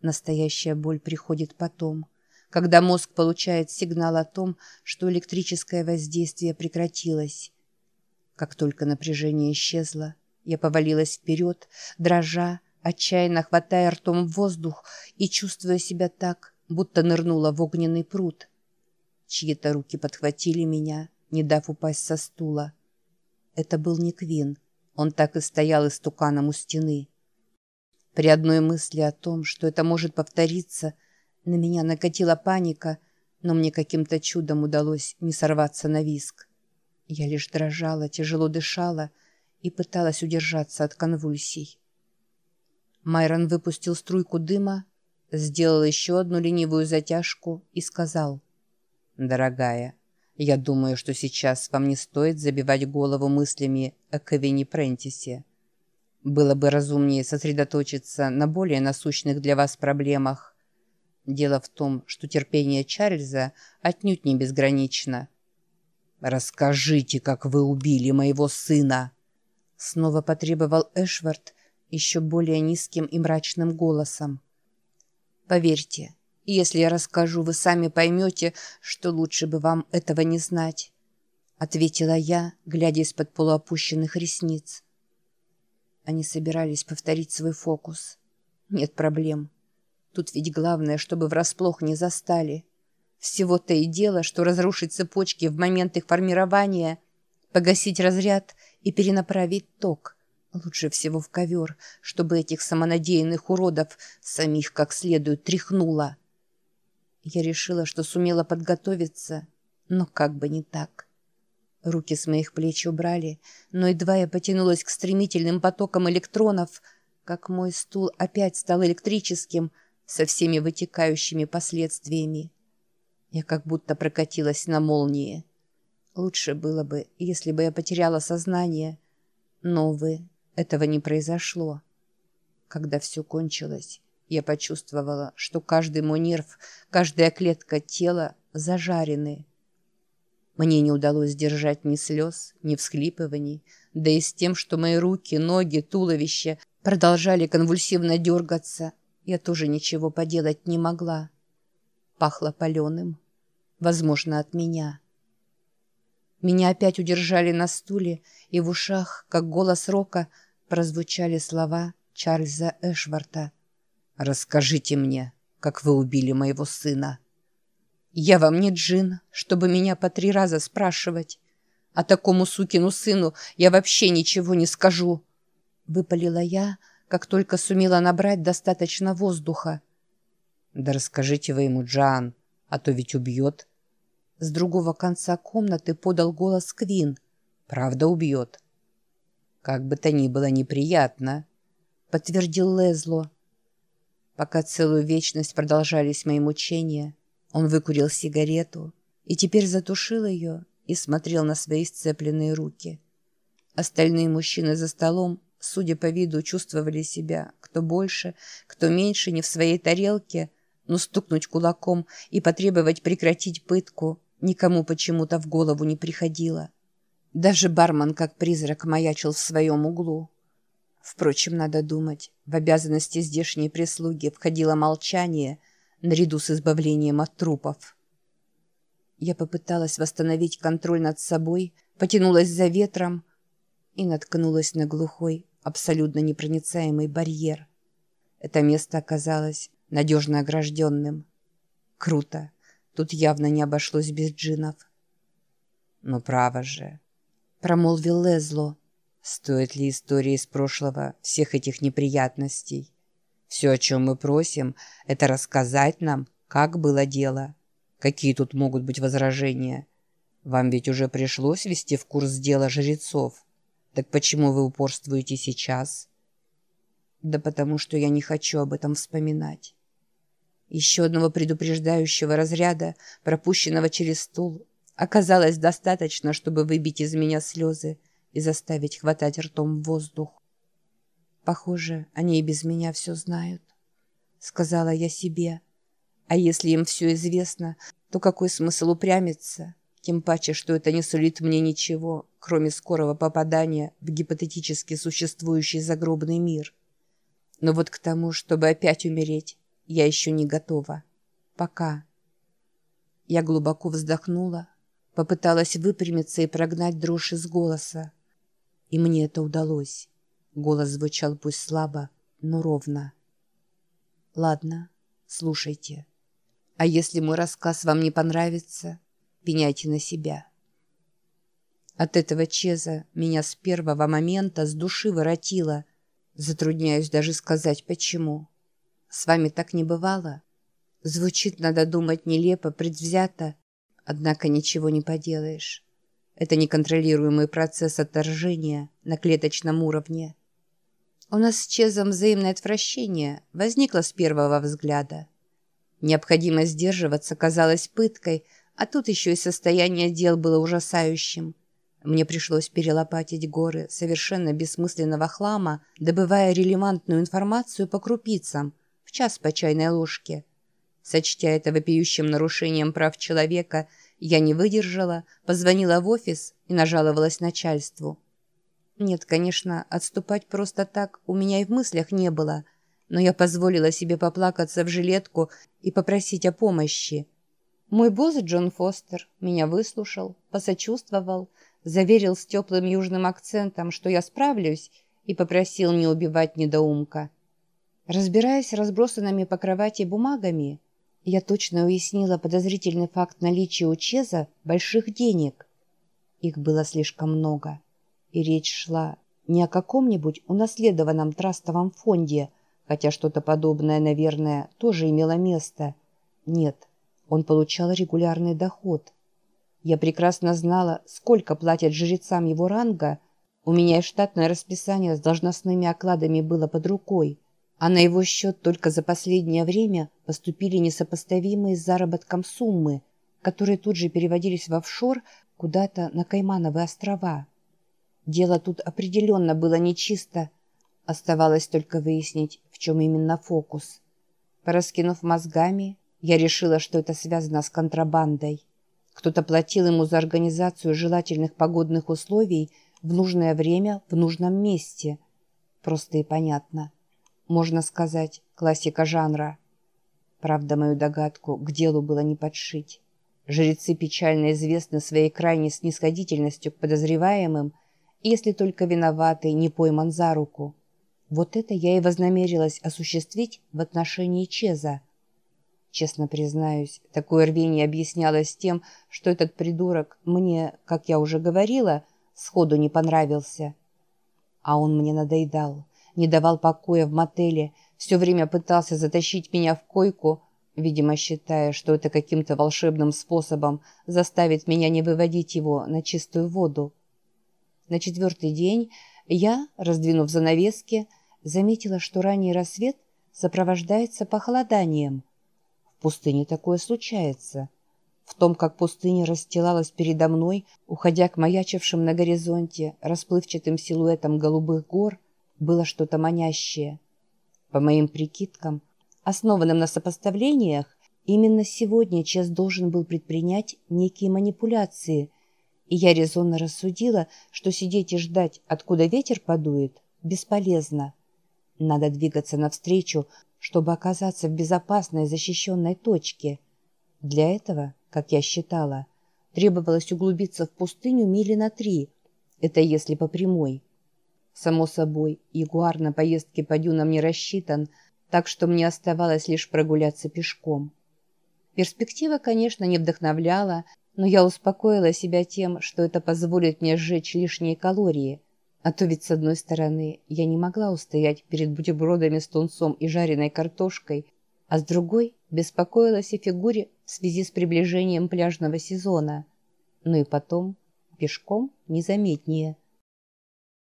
Настоящая боль приходит потом, когда мозг получает сигнал о том, что электрическое воздействие прекратилось. Как только напряжение исчезло, я повалилась вперед, дрожа, отчаянно хватая ртом воздух и чувствуя себя так, будто нырнула в огненный пруд. Чьи-то руки подхватили меня, не дав упасть со стула. Это был не Квин. Он так и стоял истуканом у стены. При одной мысли о том, что это может повториться, на меня накатила паника, но мне каким-то чудом удалось не сорваться на виск. Я лишь дрожала, тяжело дышала и пыталась удержаться от конвульсий. Майрон выпустил струйку дыма, сделал еще одну ленивую затяжку и сказал «Дорогая, я думаю, что сейчас вам не стоит забивать голову мыслями о Кевине Прентисе. Было бы разумнее сосредоточиться на более насущных для вас проблемах. Дело в том, что терпение Чарльза отнюдь не безгранично. «Расскажите, как вы убили моего сына!» Снова потребовал Эшвард еще более низким и мрачным голосом. «Поверьте, если я расскажу, вы сами поймете, что лучше бы вам этого не знать», — ответила я, глядя из-под полуопущенных ресниц. Они собирались повторить свой фокус. Нет проблем. Тут ведь главное, чтобы врасплох не застали. Всего-то и дело, что разрушить цепочки в момент их формирования, погасить разряд и перенаправить ток. Лучше всего в ковер, чтобы этих самонадеянных уродов самих как следует тряхнуло. Я решила, что сумела подготовиться, но как бы не так. Руки с моих плеч убрали, но едва я потянулась к стремительным потокам электронов, как мой стул опять стал электрическим со всеми вытекающими последствиями. Я как будто прокатилась на молнии. Лучше было бы, если бы я потеряла сознание, но, увы, этого не произошло. Когда все кончилось, я почувствовала, что каждый мой нерв, каждая клетка тела зажарены. Мне не удалось сдержать ни слез, ни всхлипываний, да и с тем, что мои руки, ноги, туловище продолжали конвульсивно дергаться, я тоже ничего поделать не могла. Пахло паленым, возможно, от меня. Меня опять удержали на стуле, и в ушах, как голос Рока, прозвучали слова Чарльза Эшварта — «Расскажите мне, как вы убили моего сына». «Я вам не джин, чтобы меня по три раза спрашивать. А такому сукину сыну я вообще ничего не скажу». Выпалила я, как только сумела набрать достаточно воздуха. «Да расскажите вы ему, Джан, а то ведь убьет». С другого конца комнаты подал голос Квин. «Правда убьет». «Как бы то ни было неприятно», — подтвердил Лезло. Пока целую вечность продолжались мои мучения, он выкурил сигарету и теперь затушил ее и смотрел на свои сцепленные руки. Остальные мужчины за столом, судя по виду, чувствовали себя кто больше, кто меньше, не в своей тарелке, но стукнуть кулаком и потребовать прекратить пытку никому почему-то в голову не приходило. Даже бармен, как призрак, маячил в своем углу. Впрочем, надо думать, в обязанности здешней прислуги входило молчание наряду с избавлением от трупов. Я попыталась восстановить контроль над собой, потянулась за ветром и наткнулась на глухой, абсолютно непроницаемый барьер. Это место оказалось надежно огражденным. Круто. Тут явно не обошлось без джинов. «Ну, право же», — промолвил Лезло, — Стоит ли история из прошлого всех этих неприятностей? Все, о чем мы просим, это рассказать нам, как было дело. Какие тут могут быть возражения? Вам ведь уже пришлось ввести в курс дела жрецов. Так почему вы упорствуете сейчас? Да потому что я не хочу об этом вспоминать. Еще одного предупреждающего разряда, пропущенного через стул, оказалось достаточно, чтобы выбить из меня слезы, и заставить хватать ртом воздух. Похоже, они и без меня все знают, сказала я себе. А если им все известно, то какой смысл упрямиться? Тем паче, что это не сулит мне ничего, кроме скорого попадания в гипотетически существующий загробный мир. Но вот к тому, чтобы опять умереть, я еще не готова. Пока. Я глубоко вздохнула, попыталась выпрямиться и прогнать дрожь из голоса. И мне это удалось. Голос звучал пусть слабо, но ровно. Ладно, слушайте. А если мой рассказ вам не понравится, пеняйте на себя. От этого Чеза меня с первого момента с души воротило. Затрудняюсь даже сказать, почему. С вами так не бывало? Звучит, надо думать, нелепо, предвзято, однако ничего не поделаешь. Это неконтролируемый процесс отторжения на клеточном уровне. У нас с Чезом взаимное отвращение возникло с первого взгляда. Необходимость сдерживаться казалась пыткой, а тут еще и состояние дел было ужасающим. Мне пришлось перелопатить горы совершенно бессмысленного хлама, добывая релевантную информацию по крупицам, в час по чайной ложке. Сочтя это вопиющим нарушением прав человека, я не выдержала, позвонила в офис и нажаловалась начальству. Нет, конечно, отступать просто так у меня и в мыслях не было, но я позволила себе поплакаться в жилетку и попросить о помощи. Мой босс Джон Фостер меня выслушал, посочувствовал, заверил с теплым южным акцентом, что я справлюсь, и попросил не убивать недоумка. Разбираясь разбросанными по кровати бумагами, я точно уяснила подозрительный факт наличия у Чеза больших денег. Их было слишком много, и речь шла не о каком-нибудь унаследованном трастовом фонде, хотя что-то подобное, наверное, тоже имело место. Нет, он получал регулярный доход – я прекрасно знала, сколько платят жрецам его ранга. У меня и штатное расписание с должностными окладами было под рукой, а на его счет только за последнее время поступили несопоставимые с заработком суммы, которые тут же переводились в офшор куда-то на Каймановые острова. Дело тут определенно было нечисто. Оставалось только выяснить, в чем именно фокус. Пораскинув мозгами, я решила, что это связано с контрабандой. Кто-то платил ему за организацию желательных погодных условий в нужное время в нужном месте. Просто и понятно. Можно сказать, классика жанра. Правда, мою догадку к делу было не подшить. Жрецы печально известны своей крайней снисходительностью к подозреваемым, если только виноватый не пойман за руку. Вот это я и вознамерилась осуществить в отношении Чеза – Честно признаюсь, такое рвение объяснялось тем, что этот придурок мне, как я уже говорила, сходу не понравился. А он мне надоедал, не давал покоя в мотеле, все время пытался затащить меня в койку, видимо, считая, что это каким-то волшебным способом заставит меня не выводить его на чистую воду. На четвертый день я, раздвинув занавески, заметила, что ранний рассвет сопровождается похолоданием – в пустыне такое случается. В том, как пустыня расстилалась передо мной, уходя к маячившим на горизонте расплывчатым силуэтам голубых гор, было что-то манящее. По моим прикидкам, основанным на сопоставлениях, именно сегодня Чес должен был предпринять некие манипуляции, и я резонно рассудила, что сидеть и ждать, откуда ветер подует, бесполезно. Надо двигаться навстречу, чтобы оказаться в безопасной защищенной точке. Для этого, как я считала, требовалось углубиться в пустыню мили на три, это если по прямой. Само собой, ягуар на поездке по дюнам не рассчитан, так что мне оставалось лишь прогуляться пешком. Перспектива, конечно, не вдохновляла, но я успокоила себя тем, что это позволит мне сжечь лишние калории – а то ведь, с одной стороны, я не могла устоять перед бутербродами с тунцом и жареной картошкой, а с другой беспокоилась о фигуре в связи с приближением пляжного сезона. Ну и потом, пешком незаметнее –